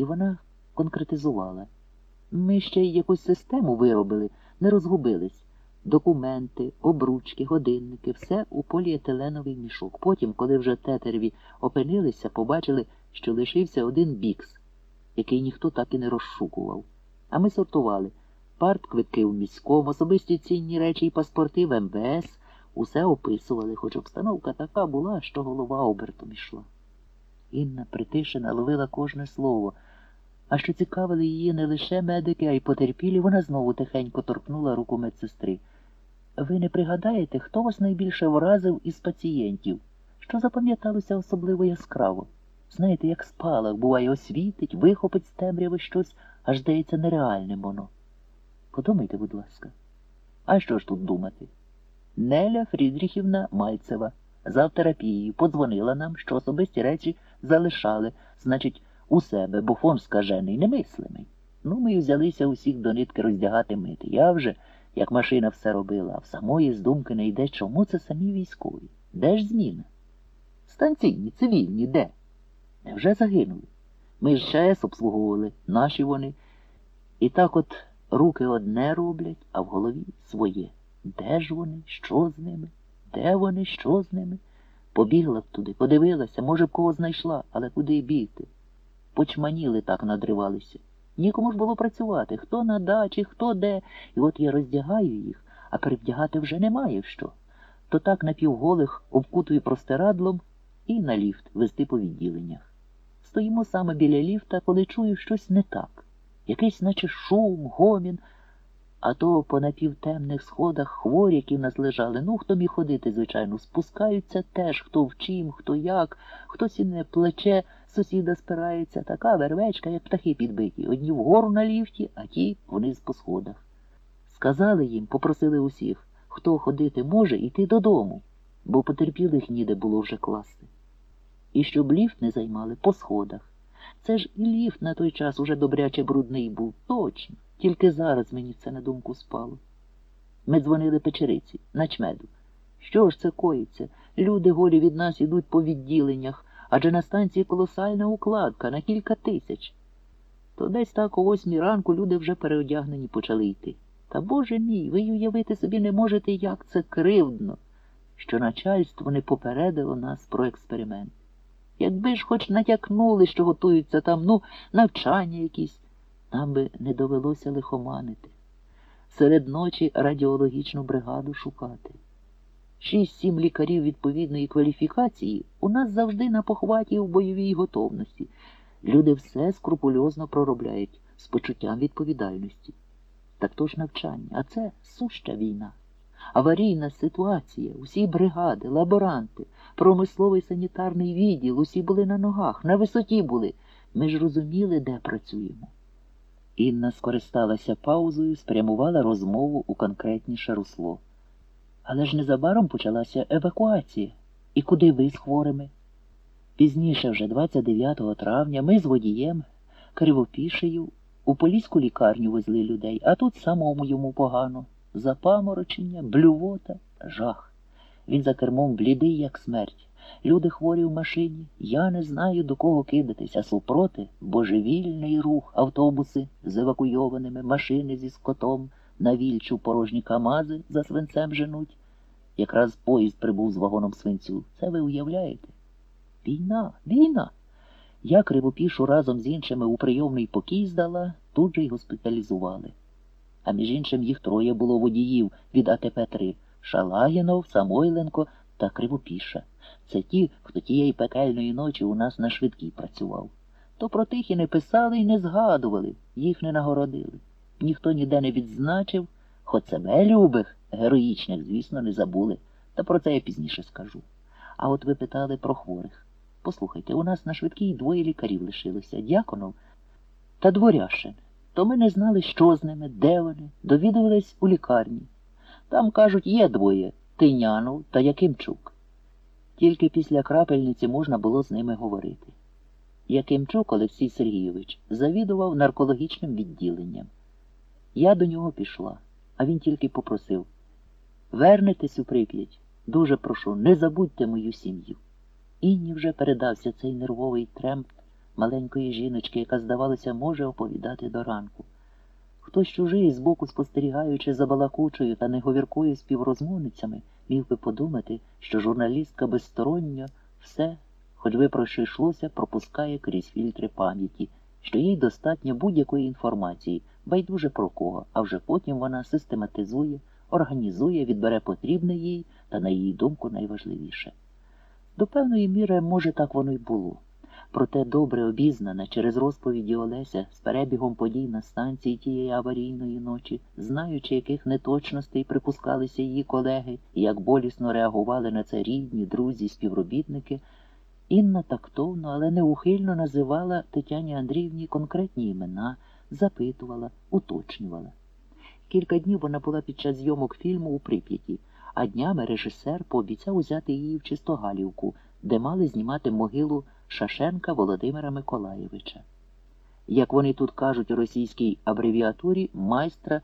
і вона конкретизувала. Ми ще й якусь систему виробили, не розгубились. Документи, обручки, годинники, все у поліетиленовий мішок. Потім, коли вже тетереві опинилися, побачили, що лишився один бікс, який ніхто так і не розшукував. А ми сортували партквитки в міському, особисті цінні речі і паспорти в МВС, усе описували, хоч обстановка така була, що голова обертом ішла. Інна притишена ловила кожне слово. А що цікавили її не лише медики, а й потерпілі, вона знову тихенько торкнула руку медсестри. Ви не пригадаєте, хто вас найбільше вразив із пацієнтів? Що запам'яталося особливо яскраво? Знаєте, як спалах, буває, освітить, вихопить з темряви щось, аж здається нереальним воно. Подумайте, будь ласка. А що ж тут думати? Неля Фрідріхівна Мальцева за терапією подзвонила нам, що особисті речі залишали, значить, у себе, бо фон скажений, немислимий. Ну, ми й взялися усіх до нитки роздягати мити. Я вже, як машина все робила, а в самої з думки не йде, чому це самі військові? Де ж зміна? Станційні, цивільні, де? Невже загинули? Ми ж ЧАЕС обслуговували, наші вони. І так от руки одне роблять, а в голові своє. Де ж вони? Що з ними? Де вони? Що з ними? Побігла б туди, подивилася, може б кого знайшла, але куди бігти? Почманіли так надривалися. Нікому ж було працювати, хто на дачі, хто де. І от я роздягаю їх, а перевдягати вже немає що. То так напівголих обкутую простирадлом і на ліфт вести по відділеннях. Стоїмо саме біля ліфта, коли чую щось не так. Якийсь, наче шум, гомін, а то по напівтемних сходах хворі, які в нас лежали, ну, хто міг ходити, звичайно, спускаються теж, хто в чим, хто як, хтось і не плече, сусіда спирається, така вервечка, як птахи підбиті. Одні вгору на ліфті, а ті вниз по сходах. Сказали їм, попросили усіх, хто ходити може, йти додому, бо потерпілих ніде було вже класти. І щоб ліфт не займали по сходах. Це ж і ліфт на той час уже добряче брудний був, точно. Тільки зараз мені це на думку спало. Ми дзвонили печериці, начмеду. Що ж це коїться? Люди голі від нас ідуть по відділеннях, адже на станції колосальна укладка на кілька тисяч. То десь так о восьмій ранку люди вже переодягнені почали йти. Та Боже мій, ви й уявити собі не можете, як це кривдно, що начальство не попередило нас про експеримент. Якби ж хоч натякнули, що готуються там, ну, навчання якісь, нам би не довелося лихоманити. Серед ночі радіологічну бригаду шукати. Шість-сім лікарів відповідної кваліфікації у нас завжди на похваті в бойовій готовності. Люди все скрупульозно проробляють з почуттям відповідальності. Так то ж навчання, а це суща війна. Аварійна ситуація, усі бригади, лаборанти, промисловий санітарний відділ, усі були на ногах, на висоті були. Ми ж розуміли, де працюємо. Інна скористалася паузою, спрямувала розмову у конкретніше русло. Але ж незабаром почалася евакуація. І куди ви з хворими? Пізніше, вже 29 травня, ми з водієм, кривопішею, у поліську лікарню везли людей, а тут самому йому погано. Запаморочення, блювота, жах. Він за кермом блідий, як смерть. Люди хворі в машині. Я не знаю, до кого кидатися. Супроти божевільний рух, автобуси з евакуйованими, машини зі скотом, на вільчу порожні камази за свинцем женуть. Якраз поїзд прибув з вагоном свинцю. Це ви уявляєте? Війна, війна. Я кривопішу разом з іншими у прийомний покій здала, тут же й госпіталізували. А між іншим їх троє було водіїв від АТП-3 Шалагінов, Самойленко та Кривопіша. Це ті, хто тієї пекельної ночі у нас на швидкій працював. То про тих і не писали і не згадували, їх не нагородили. Ніхто ніде не відзначив, хоч себе любих, героїчних, звісно, не забули. Та про це я пізніше скажу. А от ви питали про хворих. Послухайте, у нас на швидкій двоє лікарів лишилося Дяконов та Дворяшин. То ми не знали, що з ними, де вони, довідувались у лікарні. Там, кажуть, є двоє Тинянов та Якимчук. Тільки після крапельниці можна було з ними говорити. Якимчук Олексій Сергійович завідував наркологічним відділенням. Я до нього пішла, а він тільки попросив вернетесь у Прип'ять, дуже прошу, не забудьте мою сім'ю. Інні вже передався цей нервовий тремт маленької жіночки, яка, здавалося, може оповідати до ранку. Хтось чужий, збоку спостерігаючи за балакучою та неговіркою співрозмовницями, міг би подумати, що журналістка безсторонньо все, хоч би про що йшлося, пропускає крізь фільтри пам'яті, що їй достатньо будь-якої інформації, байдуже про кого, а вже потім вона систематизує, організує, відбере потрібне їй та, на її думку, найважливіше. До певної міри, може, так воно й було. Проте добре обізнана через розповіді Олеся з перебігом подій на станції тієї аварійної ночі, знаючи, яких неточностей припускалися її колеги і як болісно реагували на це рідні, друзі, співробітники, Інна тактовно, але неухильно називала Тетяні Андріївні конкретні імена, запитувала, уточнювала. Кілька днів вона була під час зйомок фільму у Прип'яті, а днями режисер пообіцяв узяти її в Чистогалівку, де мали знімати могилу Шашенка Володимира Миколаєвича. Як вони тут кажуть у російській абревіатурі майстра